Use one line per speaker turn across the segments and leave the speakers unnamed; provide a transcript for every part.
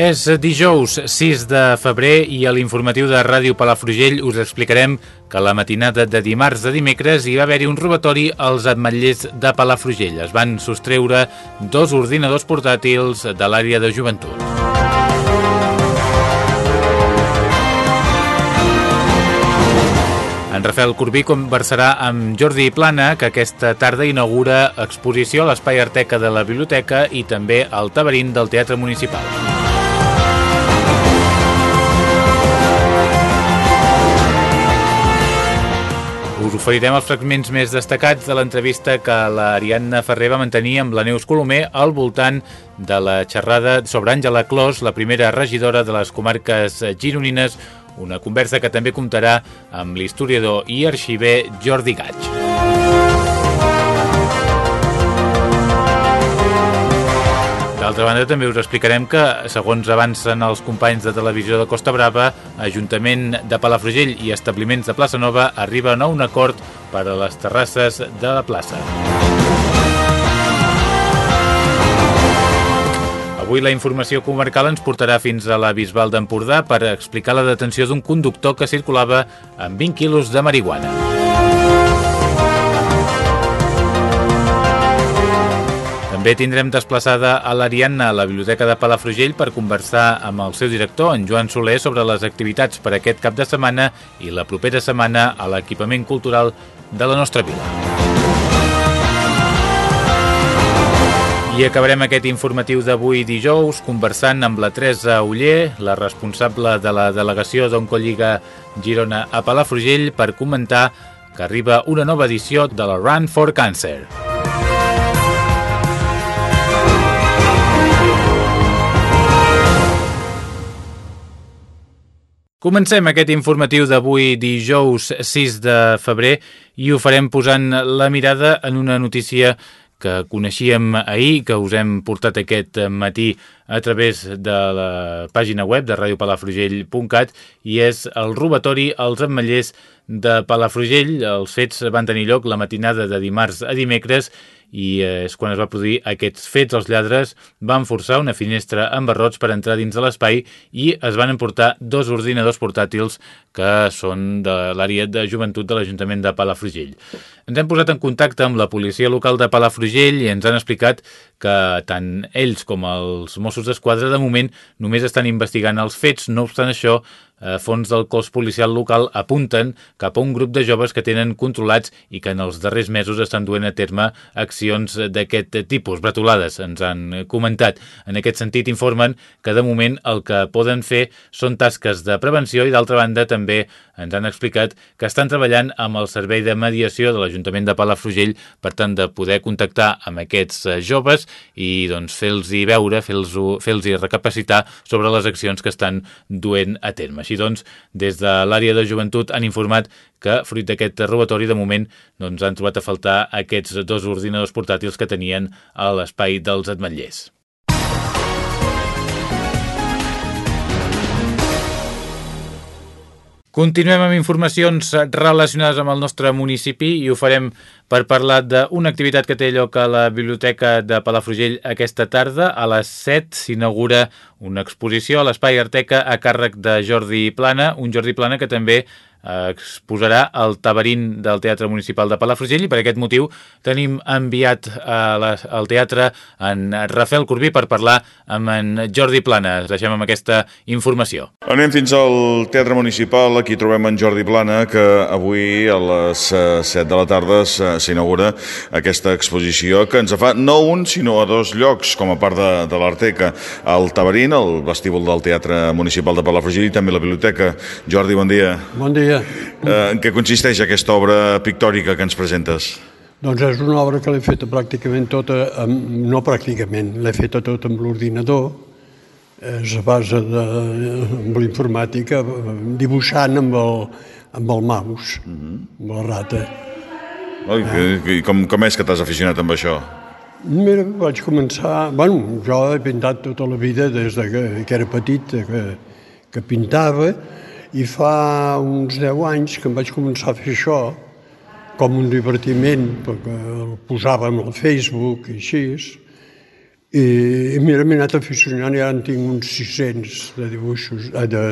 És dijous 6 de febrer i a l'informatiu de Ràdio Palafrugell us explicarem que la matinada de dimarts a dimecres hi va haver-hi un robatori als ametllers de Palafrugell. Es van sostreure dos ordinadors portàtils de l'àrea de joventut. En Rafael Corbí conversarà amb Jordi Plana, que aquesta tarda inaugura exposició a l'Espai Arteca de la Biblioteca i també al Tabarín del Teatre Municipal. Us oferirem els fragments més destacats de l'entrevista que l'Ariadna Ferrer va mantenir amb la Neus Colomer al voltant de la xerrada sobre Àngela Clos, la primera regidora de les comarques gironines, una conversa que també comptarà amb l'historiador i arxiver Jordi Gaig. D'altra banda, també us explicarem que, segons avancen els companys de televisió de Costa Brava, Ajuntament de Palafrugell i establiments de Plaça Nova arriben a un acord per a les terrasses de la plaça. Avui la informació comarcal ens portarà fins a la Bisbal d'Empordà per explicar la detenció d'un conductor que circulava amb 20 quilos de marihuana. També tindrem desplaçada a l'Ariadna a la Biblioteca de Palafrugell per conversar amb el seu director, en Joan Soler, sobre les activitats per aquest cap de setmana i la propera setmana a l'equipament cultural de la nostra vila. I acabarem aquest informatiu d'avui dijous conversant amb la Teresa Uller, la responsable de la delegació d'Oncolliga Girona a Palafrugell, per comentar que arriba una nova edició de la Run for Cancer. Comencem aquest informatiu d'avui dijous 6 de febrer i ho farem posant la mirada en una notícia que coneixíem ahir, que us hem portat aquest matí a través de la pàgina web de radiopalafrugell.cat i és el robatori als ametllers de Palafrugell. Els fets van tenir lloc la matinada de dimarts a dimecres i és quan es va produir aquests fets. Els lladres van forçar una finestra amb barrots per entrar dins de l'espai i es van emportar dos ordinadors portàtils que són de l'àrea de joventut de l'Ajuntament de Palafrugell. Ens hem posat en contacte amb la policia local de Palafrugell i ens han explicat que tant ells com els Mossos d'Esquadra de moment només estan investigant els fets, no obstant això eh, fons del cos policial local apunten cap a un grup de joves que tenen controlats i que en els darrers mesos estan duent a terme accions d'aquest tipus, bretolades, ens han comentat. En aquest sentit informen que de moment el que poden fer són tasques de prevenció i d'altra banda també ens han explicat que estan treballant amb el servei de mediació de l'Ajuntament de Palafrugell per tant de poder contactar amb aquests joves i doncs fer-los veure, fer-los fer recapacitar sobre les accions que estan duent a terme. Així doncs, des de l'àrea de joventut han informat que, fruit d'aquest robatori, de moment doncs, han trobat a faltar aquests dos ordinadors portàtils que tenien a l'espai dels ametllers. Continuem amb informacions relacionades amb el nostre municipi i ho farem per parlar d'una activitat que té lloc a la Biblioteca de Palafrugell aquesta tarda. A les 7 s'inaugura una exposició a l'Espai Arteca a càrrec de Jordi Plana, un Jordi Plana que també exposarà el tabarín del Teatre Municipal de Palafrugell i per aquest motiu tenim enviat a la, al teatre en Rafael Corbí per parlar amb en Jordi Plana. Es deixem amb aquesta informació.
Anem fins al Teatre Municipal, aquí trobem en Jordi Plana que avui a les 7 de la tarda s'inaugura aquesta exposició que ens fa no un sinó a dos llocs com a part de, de l'Arteca, al Tabarín, el vestíbul del Teatre Municipal de Palafrugell i també la biblioteca. Jordi, bon dia.
Bon dia dia.
Eh, en què consisteix aquesta obra pictòrica que ens presentes?
Doncs és una obra que l'he feta pràcticament tota, amb, no pràcticament, l'he feta tota amb l'ordinador, és a base de amb l'informàtica, dibuixant amb el, amb el mouse, mm -hmm. amb la rata.
Oi, que, com, com és que t'has aficionat amb això?
Mira, vaig començar... Bueno, jo he pintat tota la vida des de que, que era petit, que, que pintava, i fa uns 10 anys que em vaig començar a fer això, com un divertiment, perquè el posàvem al Facebook i així, i, i mira, m'he anat aficionant i ara en tinc uns 600 de dibuixos, eh, de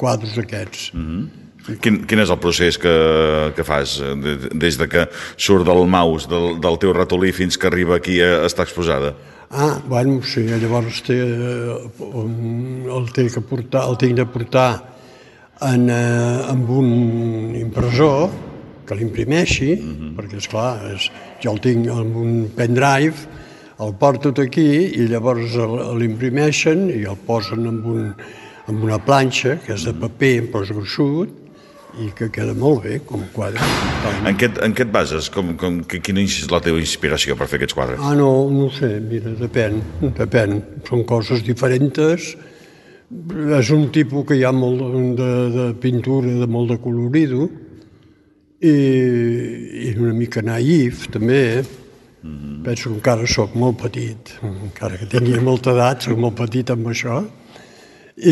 quadres aquests. Mm -hmm.
Quin, quin és el procés que, que fas des de que surt del mouse, del, del teu ratolí, fins que arriba aquí a estar exposada?
Ah, bueno, sí, llavors té, el, té que portar, el tinc de portar en, eh, amb un impressor que l'imprimeixi, mm -hmm. perquè, és clar, és, jo el tinc amb un pendrive, el porto aquí i llavors l'imprimeixen i el posen amb, un, amb una planxa, que és de paper, però és gruixut, i que queda molt bé com a quadre.
En què, en què et bases? Com, com, quina és la teva inspiració per fer aquests quadres?
Ah, no, no sé, mira, depèn, depèn. Són coses diferents, és un tipus que hi ha molt de, de pintura, de molt de colorido, i, i una mica naïf, també. Mm -hmm. Penso que encara sóc molt petit, encara que tingui molta edat, sóc molt petit amb això, i,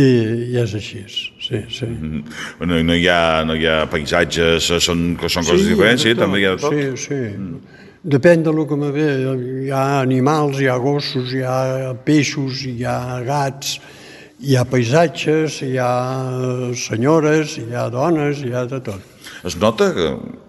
i és així, sí, sí. Mm
-hmm. no, no, hi ha, no hi ha paisatges, són, són coses sí, diferents, sí, també hi ha de tot?
Sí, sí. Mm. Depèn del que me ve. Hi ha animals, hi ha gossos, hi ha peixos, hi ha gats, hi ha paisatges, hi ha senyores, hi ha dones, hi ha de tot.
Es nota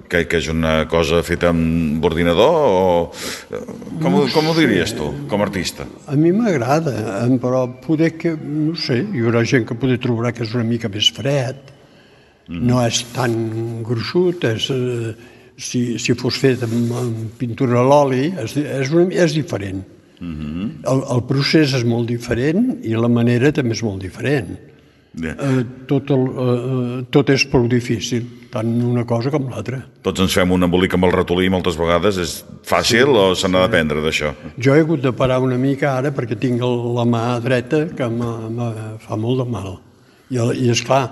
que, que és una cosa feta amb ordinador o com, no com ho diries tu, com a artista?
A mi m'agrada, però poder que, no sé, hi haurà gent que poder trobar que és una mica més fred, mm. no és tan gruixut, és, eh, si, si fos fet amb, amb pintura a l'oli, és, és, una, és diferent. Mm -hmm. el, el procés és molt diferent i la manera també és molt diferent. Yeah. Eh, tot, el, eh, tot és prou difícil, tant una cosa com l'altra.
Tots ens fem un embolic amb el ratolí moltes vegades. És fàcil sí, o se n'ha sí. d'aprendre d'això?
Jo he hagut de parar una mica ara perquè tinc la mà dreta que me fa molt de mal. I, i és clar,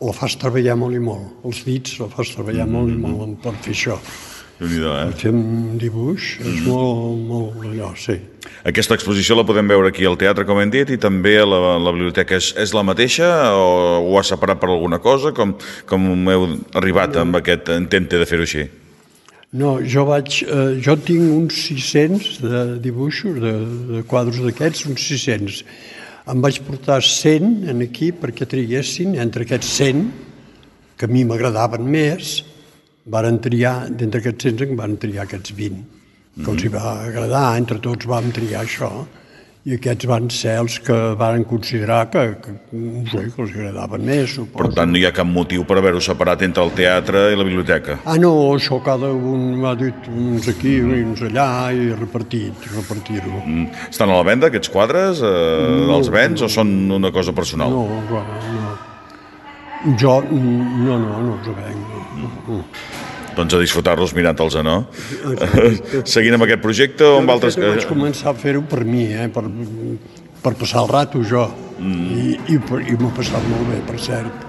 la fas treballar molt i molt. Els dits la fas treballar mm -hmm. molt i molt per fer això
eh?
Fer un dibuix és mm. molt, molt allò, sí.
Aquesta exposició la podem veure aquí al teatre, com hem dit, i també a la, la biblioteca. És, és la mateixa o ho ha separat per alguna cosa? Com, com heu arribat amb aquest intente de fer-ho així?
No, jo vaig... Eh, jo tinc uns 600 de dibuixos, de, de quadres d'aquests, uns 600. Em vaig portar 100 en aquí perquè triguessin entre aquests 100, que a mi m'agradaven més, varen triar, d'entre aquests 100 en van triar aquests 20, que mm els hi va agradar, entre tots vam triar això, i aquests van ser els que varen considerar que, que no sé, que els agradaven més, suposo.
Per tant, no hi ha cap motiu per haver-ho separat entre el teatre i la biblioteca?
Ah, no, això cada un m'ha dit uns aquí i uns allà i repartit, repartir-ho. Mm.
Estan a la venda, aquests quadres? Eh, no, els vens no. o són una cosa personal?
No, no, no. Jo, no, no, no els venc. No. no
doncs a disfrutar-los mirant-los, no? Seguint amb aquest projecte o amb altres...
Jo vaig començar a fer-ho per mi, eh? per, per passar el rato jo, mm. i, i, i m'ho passat molt bé, per cert.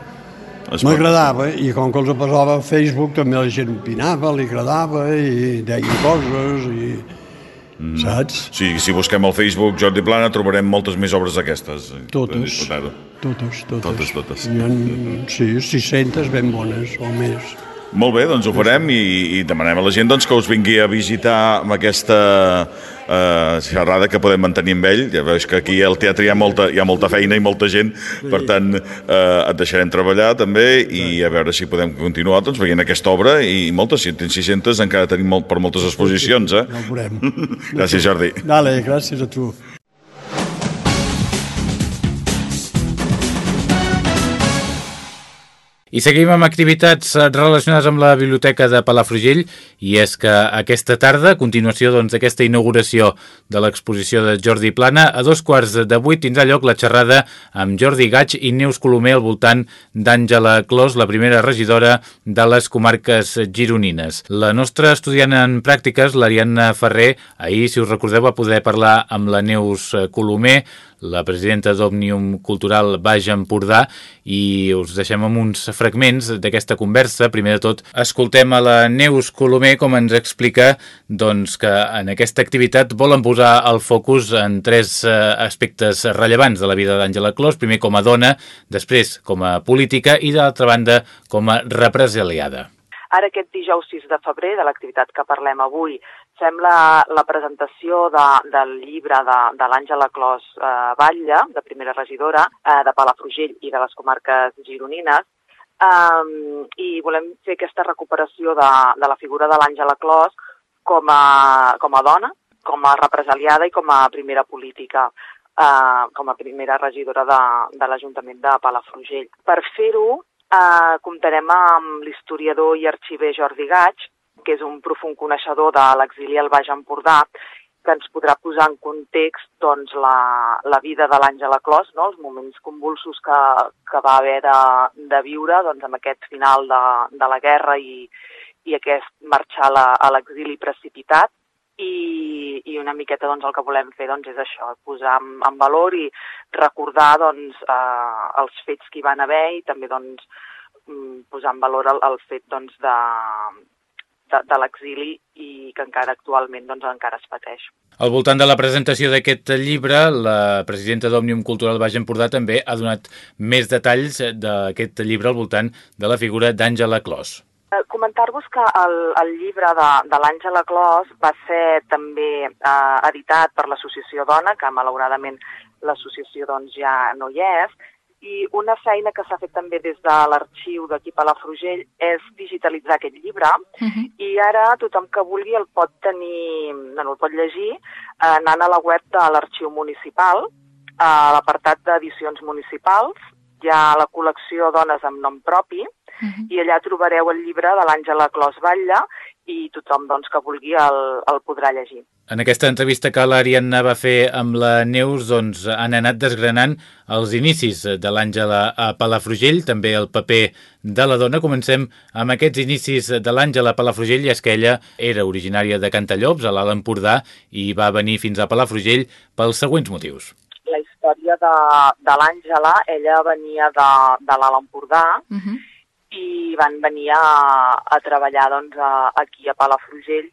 M'agradava, i com que els passava a Facebook també la gent opinava, li agradava, i deia coses, i... Mm. Saps?
Sí, si busquem al Facebook Jordi Plana trobarem moltes més obres d'aquestes.
Totes, totes, totes.
Totes, totes.
Hi ha, sí, 600 ben bones o més.
Molt bé, doncs ho farem i, i demanem a la gent doncs, que us vingui a visitar amb aquesta eh, xerrada que podem mantenir amb ell. Ja veus que aquí al teatre hi ha molta, hi ha molta feina i molta gent, per tant eh, et deixarem treballar també i a veure si podem continuar doncs, veient aquesta obra i moltes, si tens 600 encara tenim molt, per moltes exposicions. Eh?
Ja ho veurem.
gràcies Jordi.
Dale, gràcies a tu.
I seguim amb activitats eh, relacionades amb la Biblioteca de Palafrugell i és que aquesta tarda, a continuació doncs, d'aquesta doncs, inauguració de l'exposició de Jordi Plana, a dos quarts de vuit tindrà lloc la xerrada amb Jordi Gaig i Neus Colomer al voltant d'Àngela Clos, la primera regidora de les comarques gironines. La nostra estudiant en pràctiques, l'Ariadna Ferrer, ahir, si us recordeu, va poder parlar amb la Neus Colomer, la presidenta d'Òmnium Cultural Baix Empordà i us deixem amb uns fragments d'aquesta conversa. Primer de tot, escoltem a la Neus Colomer com ens explica doncs, que en aquesta activitat volen posar el focus en tres eh, aspectes rellevants de la vida d'Àngela Clos. Primer com a dona, després com a política i d'altra banda com a represaliada.
Ara aquest dijous 6 de febrer, de l'activitat que parlem avui, fem la, la presentació de, del llibre de, de l'Àngela Clos eh, Batlle, de primera regidora, eh, de Palafrugell i de les comarques gironines, um, i volem fer aquesta recuperació de, de la figura de l'Àngela Clos com a, com a dona, com a represaliada i com a primera política, eh, com a primera regidora de, de l'Ajuntament de Palafrugell. Per fer-ho, eh, comptarem amb l'historiador i arxiver Jordi Gaig, que és un profund coneixedor de l'exili al Baix Empordà, que ens podrà posar en context doncs, la, la vida de l'Àngela Clos, no? els moments convulsos que, que va haver de, de viure doncs, amb aquest final de, de la guerra i, i aquest marxar a l'exili precipitat. I, i una miqueta doncs, el que volem fer doncs, és això, posar en, en valor i recordar doncs, eh, els fets que hi van haver i també doncs, mm, posar en valor el, el fet doncs, de, de, de l'exili i que encara actualment doncs, encara es pateix.
Al voltant de la presentació d'aquest llibre, la presidenta d'Òmnium Cultural Baix Empordà també ha donat més detalls d'aquest llibre al voltant de la figura d'Àngela Clos.
Eh, comentar-vos que el, el llibre de, de l'Àngela Clos va ser també eh, editat per l'Associació Dona, que malauradament l'associació doncs, ja no hi és, i una feina que s'ha fet també des de l'arxiu d'aquí Palafrugell és digitalitzar aquest llibre uh -huh. i ara tothom que vulgui el pot tenir, no, el pot llegir eh, anant a la web de l'arxiu municipal, a l'apartat d'edicions municipals, hi ha la col·lecció Dones amb nom propi, uh -huh. i allà trobareu el llibre de l'Àngela Clos Batlle i tothom doncs, que vulgui el, el podrà llegir.
En aquesta entrevista que l'Ariadna va fer amb la Neus, doncs, han anat desgranant els inicis de l'Àngela a Palafrugell, també el paper de la dona. Comencem amb aquests inicis de l'Àngela a Palafrugell, i és que ella era originària de Cantallops, a l'Alt Empordà, i va venir fins a Palafrugell pels següents motius.
La història de, de l'Àngela, ella venia de, de l'Alt Empordà, uh -huh i van venir a, a treballar doncs, a, aquí a Palafrugell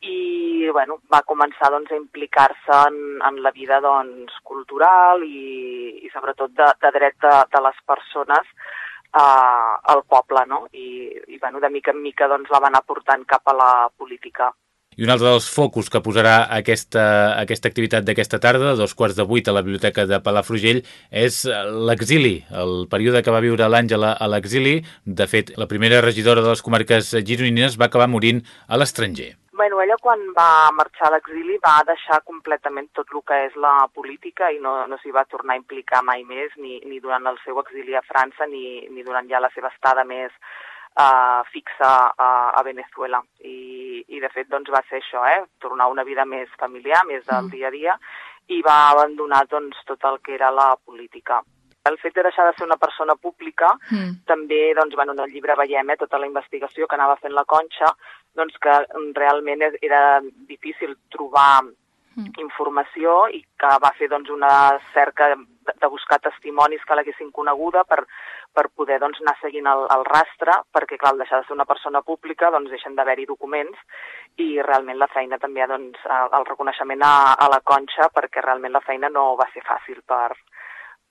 i bueno, va començar doncs, a implicar-se en, en la vida doncs, cultural i, i sobretot de, de dret de, de les persones eh, al poble, no? I, i bueno, de mica en mica doncs, la van aportant cap a la política.
I un altre dels focus que posarà aquesta, aquesta activitat d'aquesta tarda, dos quarts de vuit a la Biblioteca de Palafrugell, és l'exili, el període que va viure l'Àngela a l'exili. De fet, la primera regidora de les comarques gironines va acabar morint a l'estranger.
Bueno, ella quan va marxar a l'exili va deixar completament tot el que és la política i no, no s'hi va tornar a implicar mai més, ni, ni durant el seu exili a França ni, ni durant ja la seva estada més eh, fixa a, a Venezuela. I, I, de fet, doncs, va ser això, eh? tornar una vida més familiar, més del mm. dia a dia, i va abandonar doncs, tot el que era la política. El fet de deixar de ser una persona pública, mm. també, doncs, bueno, en el llibre veiem eh, tota la investigació que anava fent la Conxa, doncs que realment era difícil trobar mm. informació i que va fer doncs, una cerca de, de buscar testimonis que l'haguessin coneguda per, per poder doncs, anar seguint el, el rastre, perquè clar, al deixar de ser una persona pública doncs, deixen d'haver-hi documents i realment la feina també, doncs, el reconeixement a, a la Conxa, perquè realment la feina no va ser fàcil per,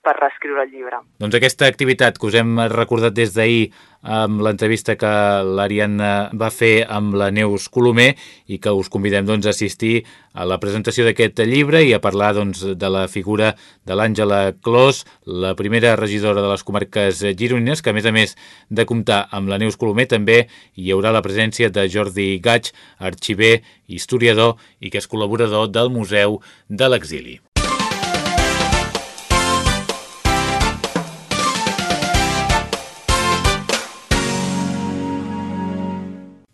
per reescriure el llibre.
Doncs aquesta activitat que us hem recordat des d'ahir amb l'entrevista que l'Ariadna va fer amb la Neus Colomer i que us convidem doncs, a assistir a la presentació d'aquest llibre i a parlar doncs, de la figura de l'Àngela Clos, la primera regidora de les comarques gironines, que a més a més de comptar amb la Neus Colomer també hi haurà la presència de Jordi Gaig, arxiver, historiador i que és col·laborador del Museu de l'Exili.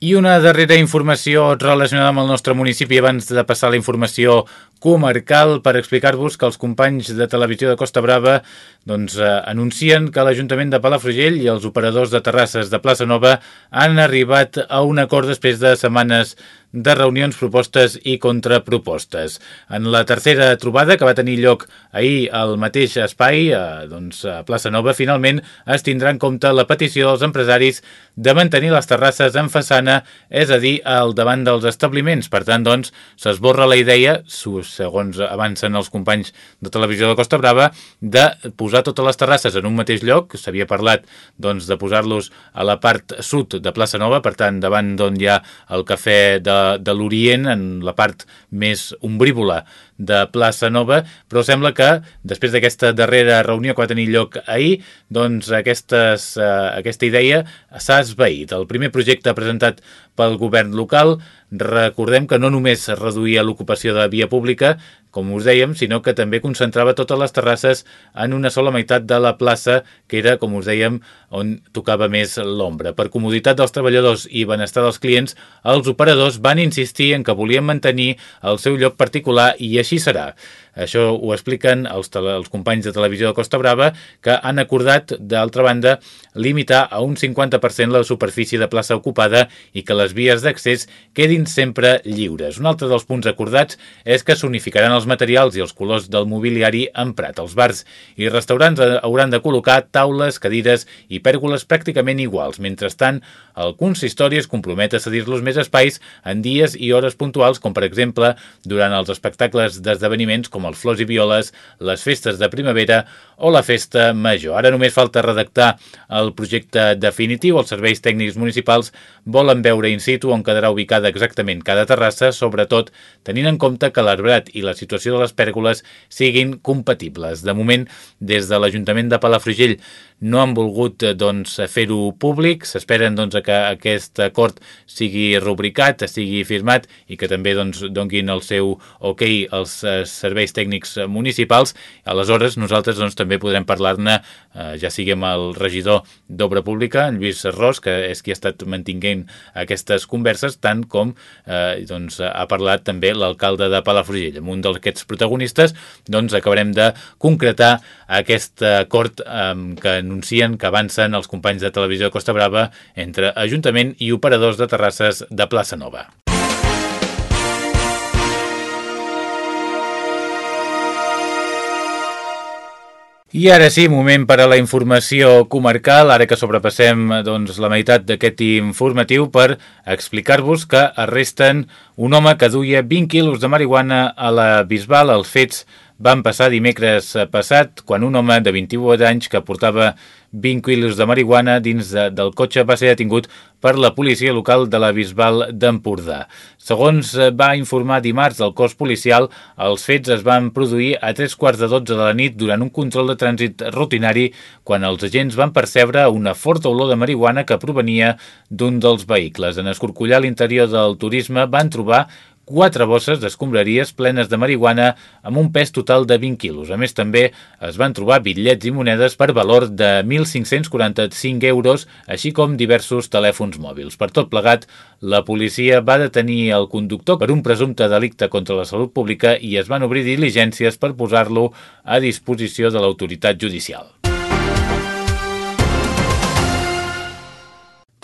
I una darrera informació relacionada amb el nostre municipi abans de passar la informació comarcal per explicar-vos que els companys de televisió de Costa Brava doncs, eh, anuncien que l'Ajuntament de Palafrugell i els operadors de terrasses de Plaça Nova han arribat a un acord després de setmanes de reunions, propostes i contrapropostes. En la tercera trobada, que va tenir lloc ahir al mateix espai, a, doncs, a Plaça Nova, finalment es tindrà en compte la petició dels empresaris de mantenir les terrasses en façana, és a dir, al davant dels establiments. Per tant, doncs, s'esborra la idea, segons avancen els companys de Televisió de Costa Brava, de posar totes les terrasses en un mateix lloc. S'havia parlat doncs, de posar-los a la part sud de Plaça Nova, per tant, davant d'on hi ha el cafè de, de l'Orient, en la part més ombrívola de Plaça Nova, però sembla que després d'aquesta darrera reunió que va tenir lloc ahir, doncs aquestes, eh, aquesta idea s'ha esvaït. El primer projecte presentat pel govern local, recordem que no només reduïa l'ocupació de via pública, com us dèiem, sinó que també concentrava totes les terrasses en una sola meitat de la plaça, que era, com us dèiem, on tocava més l'ombra. Per comoditat dels treballadors i benestar dels clients, els operadors van insistir en que volien mantenir el seu lloc particular i així serà. Això ho expliquen els, els companys de televisió de Costa Brava, que han acordat, d'altra banda, limitar a un 50% la superfície de plaça ocupada i que les vies d'accés quedin sempre lliures. Un altre dels punts acordats és que s'unificaran els materials i els colors del mobiliari emprat. Els bars i restaurants hauran de col·locar taules, cadires i pèrgoles pràcticament iguals. Mentrestant, el consistori es compromet a cedir-los més espais en dies i hores puntuals, com per exemple durant els espectacles d'esdeveniments com els Flors i Violes, les festes de primavera o la festa major. Ara només falta redactar el projecte definitiu. Els serveis tècnics municipals volen veure in situ on quedarà ubicada exactament cada terrassa, sobretot tenint en compte que l'arbrat i la situació de les pèrgoles siguin compatibles. De moment, des de l'Ajuntament de Palafrugell no han volgut eh, doncs, fer-ho públic, s'esperen doncs, que aquest acord sigui rubricat, sigui firmat i que també doncs, donguin el seu ok als eh, serveis tècnics municipals. Aleshores, nosaltres doncs, també podrem parlar-ne, eh, ja siguem el regidor d'Obra Pública, en Lluís Ros, que és qui ha estat mantinguent aquestes converses, tant com eh, doncs, ha parlat també l'alcalde de Palafrugell. Amb un d'aquests protagonistes doncs, acabarem de concretar aquest acord eh, que anuncien que avancen els companys de televisió de Costa Brava entre Ajuntament i operadors de terrasses de Plaça Nova. I ara sí, moment per a la informació comarcal, ara que sobrepassem doncs, la meitat d'aquest informatiu per explicar-vos que arresten un home que duia 20 quilos de marihuana a la Bisbal. Els fets van passar dimecres passat quan un home de 28 anys que portava 20 quilos de marihuana dins de, del cotxe va ser detingut per la policia local de la Bisbal d'Empordà. Segons va informar dimarts el cos policial, els fets es van produir a tres quarts de 12 de la nit durant un control de trànsit rutinari quan els agents van percebre una forta olor de marihuana que provenia d'un dels vehicles. En escorcollar l'interior del turisme van trobar quatre bosses d'escombraries plenes de marihuana amb un pes total de 20 quilos. A més, també es van trobar bitllets i monedes per valor de 1.545 euros, així com diversos telèfons mòbils. Per tot plegat, la policia va detenir el conductor per un presumpte delicte contra la salut pública i es van obrir diligències per posar-lo a disposició de l'autoritat judicial.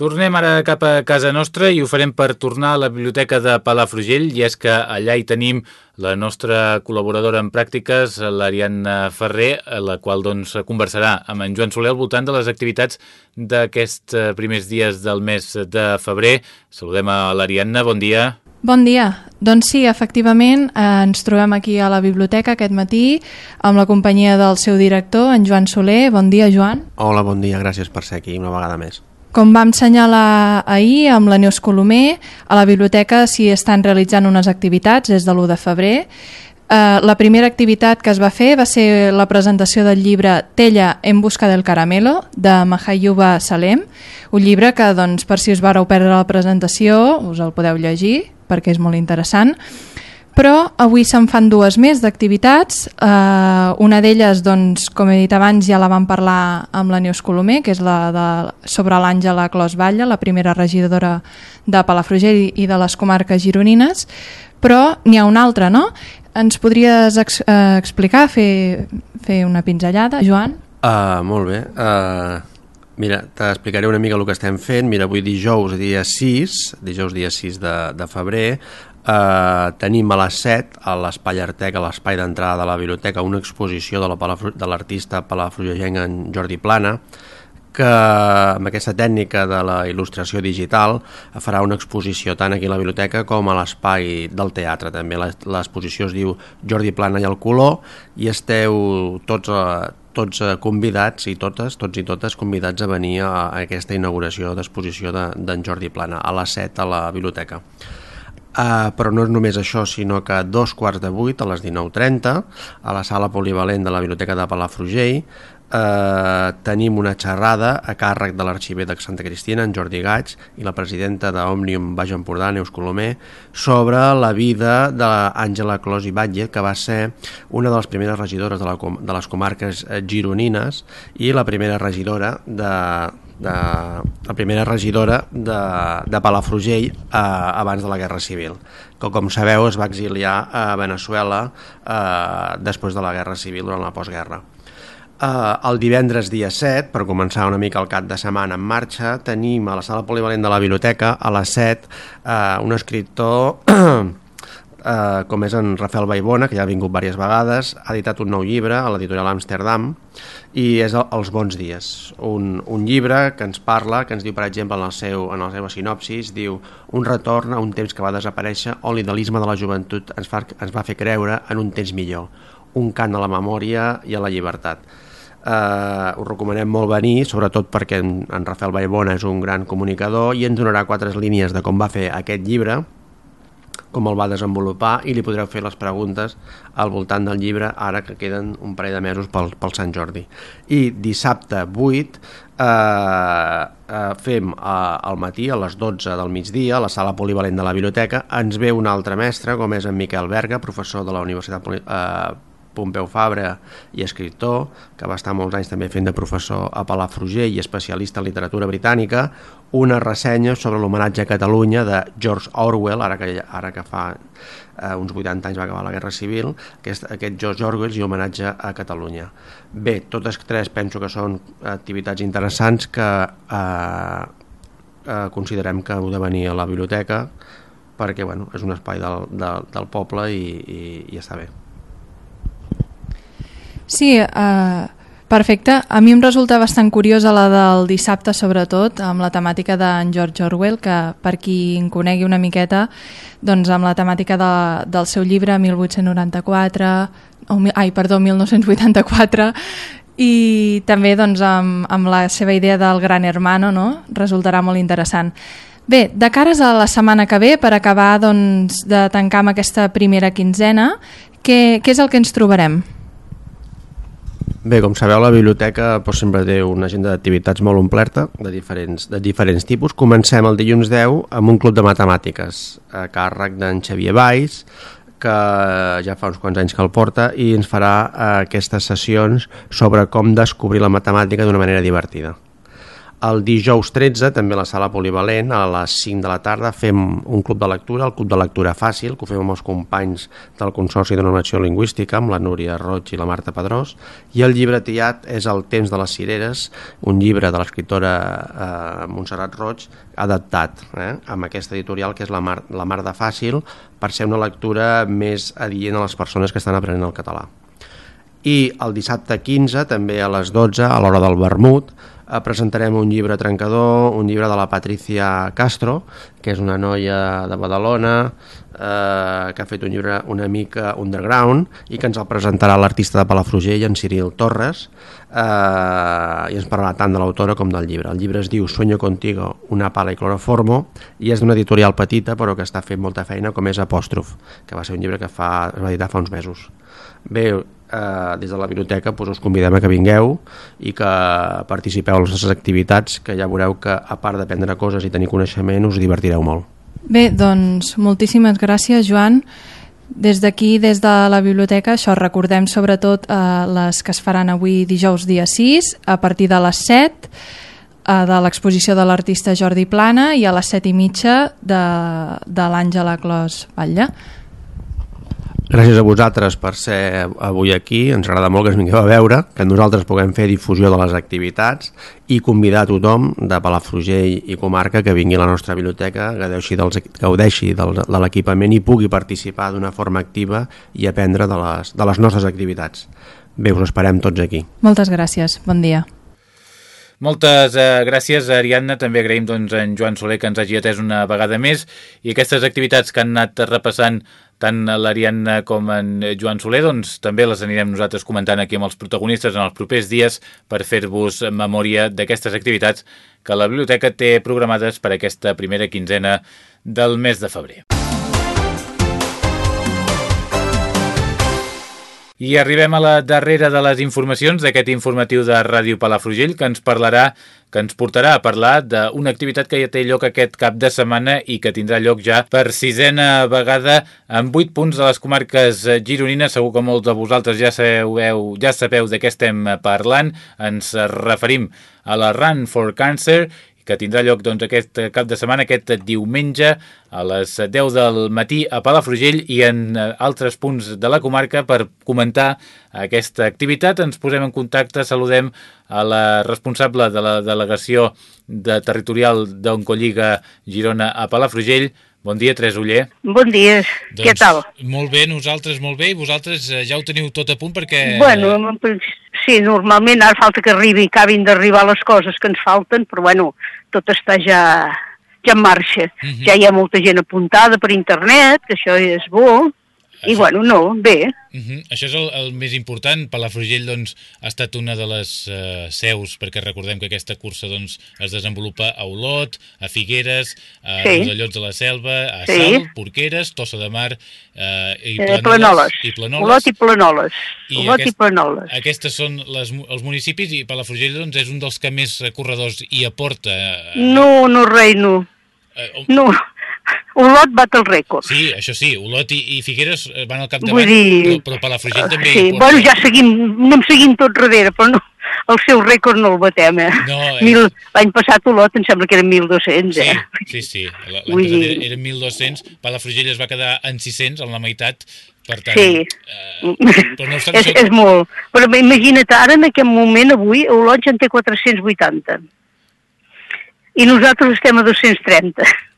Tornem ara cap a casa nostra i ho farem per tornar a la biblioteca de Palafrugell i és que allà hi tenim la nostra col·laboradora en pràctiques, l'Ariadna Ferrer, la qual doncs, conversarà amb en Joan Soler al voltant de les activitats d'aquests eh, primers dies del mes de febrer. Saludem a l'Ariadna, bon dia.
Bon dia. Doncs sí, efectivament, eh, ens trobem aquí a la biblioteca aquest matí amb la companyia del seu director, en Joan Soler. Bon dia, Joan.
Hola, bon dia, gràcies per ser aquí una vegada més.
Com vam senyalar ahir amb la Neus Colomer, a la biblioteca s'hi estan realitzant unes activitats des de l'1 de febrer. Eh, la primera activitat que es va fer va ser la presentació del llibre Tella en busca del caramelo de Mahayuba Salem, un llibre que doncs, per si us vareu perdre la presentació us el podeu llegir perquè és molt interessant. Però avui se'n fan dues més d'activitats. Eh, una d'elles, doncs, com he dit abans, ja la vam parlar amb la Neus Colomer, que és la de, sobre l'Àngela Clos Batlle, la primera regidora de Palafrugell i de les comarques gironines, però n'hi ha una altra, no? Ens podries ex eh, explicar, fer, fer una pinzellada, Joan?
Uh, molt bé. Uh, mira, t'explicaré una mica el que estem fent. Mira, avui dijous, dia 6, dijous dia 6 de, de febrer, Uh, tenim a les 7 a l'Espai Artec, a l'espai d'entrada de la biblioteca, una exposició de l'artista palafrugellenc en Jordi Plana, que amb aquesta tècnica de la il·lustració digital farà una exposició tant aquí a la biblioteca com a l'espai del teatre també. L'exposició es diu Jordi Plana i el color i esteu tots, eh, tots convidats i totes, tots i totes convidats a venir a aquesta inauguració d'exposició d'en de, Jordi Plana a les 7 a la biblioteca. Uh, però no és només això, sinó que a dos quarts de vuit, a les 19.30, a la sala polivalent de la Biblioteca de Palafrugell, uh, tenim una xerrada a càrrec de l'arxiver de Santa Cristina, en Jordi Gaig, i la presidenta d'Òmnium Baix Empordà, Neus Colomer, sobre la vida d'Àngela Clos i Batlle, que va ser una de les primeres regidores de, la, de les comarques gironines i la primera regidora de, de la primera regidora de, de Palafrugell eh, abans de la Guerra Civil, que com sabeu es va exiliar a Venezuela eh, després de la Guerra Civil durant la postguerra. Eh, el divendres dia 7, per començar una mica el cap de setmana en marxa, tenim a la sala polivalent de la biblioteca a les 7 eh, un escriptor eh, com és en Rafael Baibona, que ja ha vingut diverses vegades, ha editat un nou llibre a l'editorial Amsterdam i és el, Els bons dies, un, un llibre que ens parla, que ens diu, per exemple, en, el seu, en la seva sinopsis, diu un retorn a un temps que va desaparèixer on l'idealisme de la joventut ens, fa, ens va fer creure en un temps millor, un cant a la memòria i a la llibertat. Uh, us recomanem molt venir, sobretot perquè en, en Rafael Baibona és un gran comunicador i ens donarà quatre línies de com va fer aquest llibre, com el va desenvolupar i li podreu fer les preguntes al voltant del llibre ara que queden un parell de mesos pel, pel Sant Jordi. I dissabte 8 eh, eh, fem eh, al matí a les 12 del migdia a la sala polivalent de la biblioteca ens ve un altre mestre com és en Miquel Berga, professor de la Universitat eh, Pompeu Fabra i escriptor, que va estar molts anys també fent de professor a Palafrugell i especialista en literatura britànica, una ressenya sobre l'homenatge a Catalunya de George Orwell, ara que, ara que fa eh, uns 80 anys va acabar la Guerra Civil, aquest, aquest George Orwell i homenatge a Catalunya. Bé, totes tres penso que són activitats interessants que eh, eh, considerem que heu de venir a la biblioteca perquè bueno, és un espai del, del, del poble i, i, i està bé.
Sí, uh, perfecte. A mi em resulta bastant curiosa la del dissabte, sobretot, amb la temàtica d'en George Orwell, que per qui en conegui una miqueta, doncs amb la temàtica de, del seu llibre 1894, o, ai, perdó, 1984, i també doncs, amb, amb la seva idea del gran hermano, no? resultarà molt interessant. Bé, de cares a la setmana que ve, per acabar doncs, de tancar amb aquesta primera quinzena, què, què és el que ens trobarem?
Bé, com sabeu, la biblioteca doncs, sempre té una agenda d'activitats molt omplerta, de diferents, de diferents tipus. Comencem el dilluns 10 amb un club de matemàtiques a càrrec d'en Xavier Valls, que ja fa uns quants anys que el porta i ens farà eh, aquestes sessions sobre com descobrir la matemàtica d'una manera divertida. El dijous 13, també a la sala polivalent, a les 5 de la tarda, fem un club de lectura, el Club de Lectura Fàcil, que ho fem amb els companys del Consorci de Normació Lingüística, amb la Núria Roig i la Marta Pedrós, i el llibre triat és El temps de les cireres, un llibre de l'escriptora eh, Montserrat Roig, adaptat eh, amb aquesta editorial que és la Mar, la Mar de Fàcil, per ser una lectura més adient a les persones que estan aprenent el català. I el dissabte 15, també a les 12, a l'hora del vermut, presentarem un llibre trencador, un llibre de la Patricia Castro, que és una noia de Badalona, eh, que ha fet un llibre una mica underground i que ens el presentarà l'artista de Palafrugell, en Cyril Torres, eh, i ens parlarà tant de l'autora com del llibre. El llibre es diu Sueño contigo, una pala i cloroformo, i és d'una editorial petita però que està fent molta feina, com és Apòstrof, que va ser un llibre que fa, es va editar fa uns mesos. Bé, eh, des de la biblioteca doncs, us convidem a que vingueu i que participeu en les nostres activitats, que ja veureu que a part d'aprendre coses i tenir coneixement us divertireu molt.
Bé, doncs moltíssimes gràcies Joan. Des d'aquí, des de la biblioteca, això recordem sobretot eh, les que es faran avui dijous dia 6, a partir de les 7, eh, de l'exposició de l'artista Jordi Plana i a les 7 i mitja de, de l'Àngela Clos Batlle.
Gràcies a vosaltres per ser avui aquí. Ens agrada molt que ens vingueu a veure, que nosaltres puguem fer difusió de les activitats i convidar a tothom de Palafrugell i comarca que vingui a la nostra biblioteca, gaudeixi, dels, gaudeixi del, de l'equipament i pugui participar d'una forma activa i aprendre de les, de les nostres activitats. Bé, us esperem tots aquí.
Moltes gràcies. Bon dia.
Moltes eh, gràcies, Ariadna. També agraïm doncs, en Joan Soler que ens hagi atès una vegada més i aquestes activitats que han anat repassant tant l'Ariadna com en Joan Soler, doncs també les anirem nosaltres comentant aquí amb els protagonistes en els propers dies per fer-vos memòria d'aquestes activitats que la biblioteca té programades per aquesta primera quinzena del mes de febrer. I arribem a la darrera de les informacions d'aquest informatiu de Ràdio Palafrugell que ens parlarà que ens portarà a parlar d'una activitat que ja té lloc aquest cap de setmana i que tindrà lloc ja per sisena vegada en vuit punts de les comarques gironines. Segur que molts de vosaltres ja sabeu, ja sabeu de què estem parlant. Ens referim a la Run for Cancer que tindrà lloc doncs, aquest cap de setmana, aquest diumenge, a les 10 del matí a Palafrugell i en eh, altres punts de la comarca per comentar aquesta activitat. Ens posem en contacte, saludem a la responsable de la delegació de territorial d'Oncolliga Girona a Palafrugell, Bon dia, Tres Uller.
Bon dia, doncs, què tal?
Molt bé, nosaltres molt bé, i vosaltres eh, ja ho teniu tot a punt perquè...
Bueno, sí, normalment ara falta que arribi, acabin d'arribar les coses que ens falten, però bueno, tot està ja, ja en marxa. Uh mhm. -huh. Ja hi ha molta gent apuntada per internet, que això és bo, i bueno, no, bé.
Uh mhm. -huh. Això és el, el més important. Palafrugell doncs, ha estat una de les uh, seus, perquè recordem que aquesta cursa doncs, es desenvolupa a Olot, a Figueres, a sí. Rosallots de la Selva, a sí. Sal, Porqueres, Tossa de Mar uh, i,
eh, Planoles. i Planoles. Olot i Planoles. I Olot aquest, i Planoles.
Aquestes són les, els municipis i Palafrugell doncs, és un dels que més corredors hi aporta.
Uh, no, no, rei, no. Uh, no, Olot bat el rècord.
Sí, això sí, Olot i, i Figueres eh, van al capdavant, Vull dir... però, Palafrugell uh, també...
Sí, bueno, ja seguim, anem seguint tot darrere, però no, el seu rècord no el batem, eh? No, és... L'any passat Olot em sembla que eren 1.200, eh?
Sí, sí, sí. l'any passat dir... eren 1.200, Palafrugell es va quedar en 600, en la meitat, per tant...
Sí, eh, però no és, això... és molt. Però imagina't, ara en aquest moment, avui, Olot ja en té 480. I nosaltres estem a 230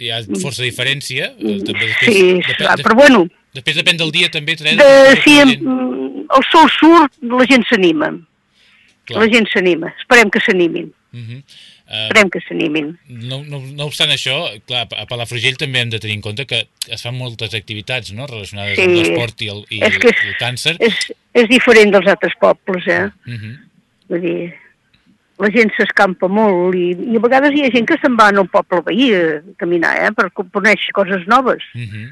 hi ha força diferència. Eh, també després,
sí, depèn, clar, però bueno...
Després depèn del dia també, Teresa.
De, si el sol surt, la gent s'anima. La gent s'anima. Esperem que s'animin. Uh -huh. uh, Esperem que s'animin.
No, no, no obstant això, clar, a Palafrugell també hem de tenir en compte que es fan moltes activitats no? relacionades sí. amb l'esport i, el, i, és que és, el càncer.
És, és diferent dels altres pobles, eh? Uh -huh. Vull dir, la gent s'escampa molt i, i a vegades hi ha gent que se'n va al poble veí a caminar, eh, per conèixer coses noves, uh mhm. -huh.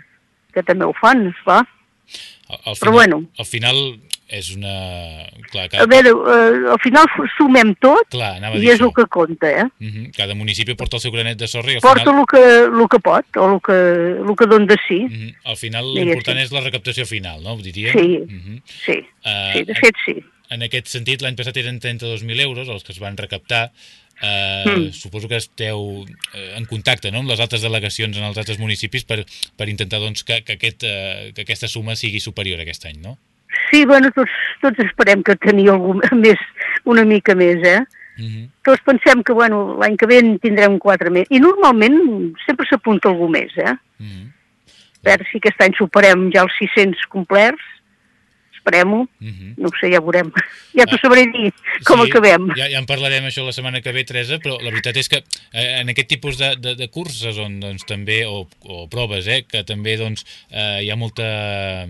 que també ho fan, esclar.
Al, al Però final, bueno... Al final és una...
Clar, cada... A veure, eh, al final sumem tot Clar, i és el que compta, eh? Uh
mhm. -huh. Cada municipi porta el seu granet de sorra i al
porta
final...
el que, el que pot, o el que, el que dona de sí. Uh
mhm. -huh. Al final l'important és la recaptació final, no?
Diria? Sí, uh -huh. sí, uh, sí, de fet sí.
En aquest sentit, l'any passat eren 32.000 euros els que es van recaptar. Eh, mm. Suposo que esteu eh, en contacte no? amb les altres delegacions en els altres municipis per, per intentar doncs, que, que, aquest, eh, que aquesta suma sigui superior aquest any, no?
Sí, bueno, tots, tots esperem que tenia algun més, una mica més, eh? Mhm. -huh. Tots pensem que, bueno, l'any que ve en tindrem quatre més. I normalment sempre s'apunta algú més, eh? Mhm. -huh. A veure si aquest any superem ja els 600 complerts esperem-ho. Uh mhm. -huh. No sé, ja veurem. Ja t'ho ah, sabré dir com sí, acabem.
Ja, ja en parlarem això la setmana que ve, Teresa, però la veritat és que eh, en aquest tipus de, de, de curses on doncs, també, o, o proves, eh, que també doncs, eh, hi ha molta,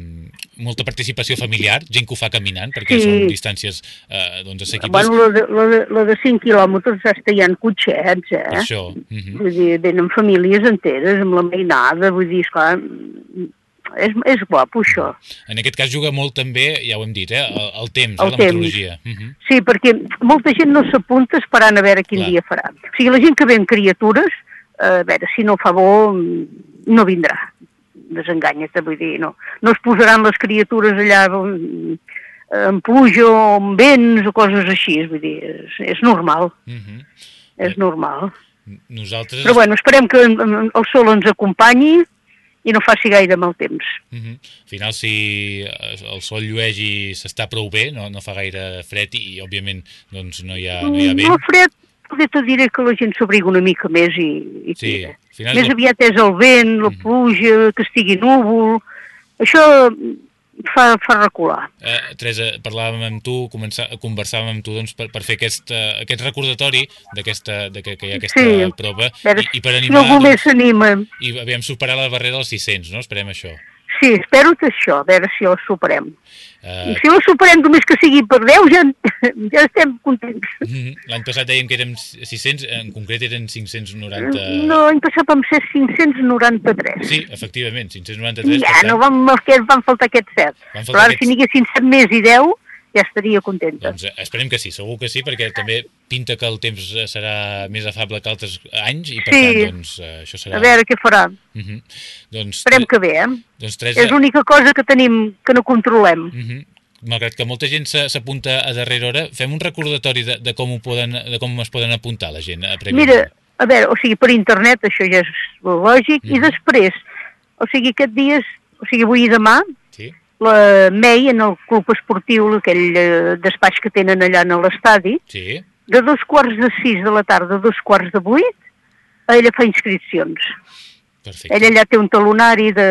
molta participació familiar, gent que ho fa caminant, perquè sí. són distàncies eh, doncs, assequibles.
Bueno, la de, la, de, la de 5 quilòmetres ja hi ha cotxets, eh?
Això. Uh mhm. -huh.
Vull dir, venen famílies enteres amb la mainada, vull dir, esclar, és, és guapo això.
En aquest cas juga molt també, ja ho hem dit, eh, el, el temps, el eh, la temps. meteorologia. Uh -huh.
Sí, perquè molta gent no s'apunta esperant a veure quin Clar. dia farà. O sigui, la gent que ve amb criatures, eh, a veure, si no fa bo, no vindrà. desenganya vull dir, no, no es posaran les criatures allà amb pluja o amb vents o coses així, vull dir, és, és normal. Uh mhm. -huh. És normal.
Nosaltres...
Però bueno, esperem que el sol ens acompanyi i no faci gaire mal temps. Uh
-huh. Al final, si el sol llueix i s'està prou bé, no, no fa gaire fred i, i òbviament, doncs, no hi ha, no hi ha vent.
No fred, potser te diré que la gent s'abriga una mica més i, i sí, tira. Més el... aviat és el vent, la pluja, que estigui núvol... Això fa, fa recular.
Eh, Teresa, parlàvem amb tu, començà, conversàvem amb tu doncs, per, per fer aquest, uh, aquest recordatori d'aquesta de que, que hi ha aquesta sí, prova
i, i per animar... Si algú doncs, més s'anima.
I aviam superar la barrera dels 600, no? Esperem això.
Sí, espero que això, a veure si ho superem. Uh... Si ho superem només que sigui per 10, ja, ja estem contents.
Mhm. L'any passat dèiem que érem 600, en concret eren 590...
No, l'any passat vam ser 593.
Sí, efectivament, 593.
Ja, no vam, van faltar aquests 7. Però ara aquests... si n'hi haguessin 7 més i 10, ja estaria contenta.
Doncs eh, esperem que sí, segur que sí, perquè també pinta que el temps eh, serà més afable que altres anys i per sí. tant, doncs, eh, això serà...
A veure què farà. Uh mhm. -huh. doncs, esperem que bé, eh? Doncs, Teresa... És l'única cosa que tenim que no controlem. Uh
mhm. -huh. Malgrat que molta gent s'apunta a darrera hora, fem un recordatori de, de, com ho poden, de com es poden apuntar la gent a
Mira, a veure, o sigui, per internet això ja és lògic, uh -huh. i mhm. després, o sigui, aquest dia, o sigui, avui i demà, la MEI en el club esportiu, aquell eh, despatx que tenen allà en l'estadi,
sí.
de dos quarts de sis de la tarda a dos quarts de vuit, ella fa inscripcions. Perfecte. Ella allà té un talonari de,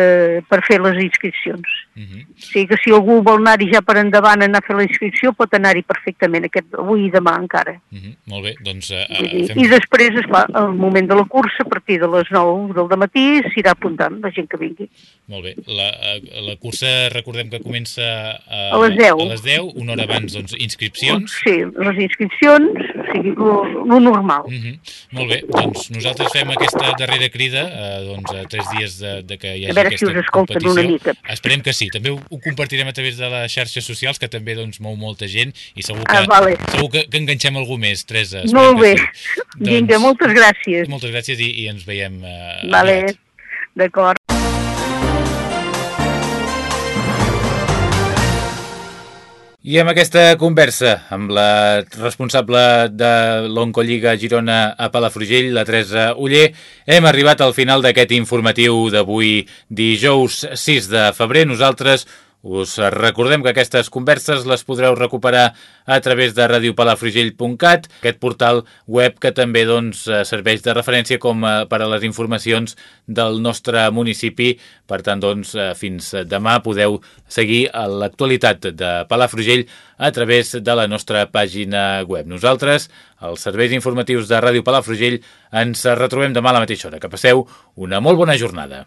per fer les inscripcions. Uh mhm. -huh. O sigui que si algú vol anar-hi ja per endavant anar a fer la inscripció, pot anar-hi perfectament, aquest, avui i demà encara. Uh
mhm. -huh. Molt bé, doncs... Uh,
fem... I després, esclar, al moment de la cursa, a partir de les 9 del matí, s'irà apuntant la gent que vingui.
Molt bé. La, eh, la cursa, recordem que comença
a, a les 10.
A les 10, una hora abans, doncs, inscripcions.
Sí, les inscripcions, o sigui, lo normal. Uh
mhm. -huh. Molt bé, doncs nosaltres fem aquesta darrera crida, eh, doncs, a tres dies de, de que hi hagi aquesta
si us competició. Una mica.
Esperem que sí. També ho, ho compartirem a través de les xarxes socials, que també doncs, mou molta gent, i segur que,
ah, vale.
segur que, que enganxem algú més, Teresa.
Molt bé. Sí. Vinga, doncs, moltes gràcies.
Moltes gràcies i, i ens veiem eh,
Vale, d'acord.
I amb aquesta conversa amb la responsable de l'Oncolliga Girona a Palafrugell, la Teresa Uller, hem arribat al final d'aquest informatiu d'avui dijous 6 de febrer. Nosaltres us recordem que aquestes converses les podreu recuperar a través de radiopalafrugell.cat, aquest portal web que també doncs, eh, serveix de referència com a, per a les informacions del nostre municipi. Per tant, doncs, eh, fins demà podeu seguir l'actualitat de Palafrugell a través de la nostra pàgina web. Nosaltres, els serveis informatius de Ràdio Palafrugell, ens retrobem demà a la mateixa hora. Que passeu una molt bona jornada.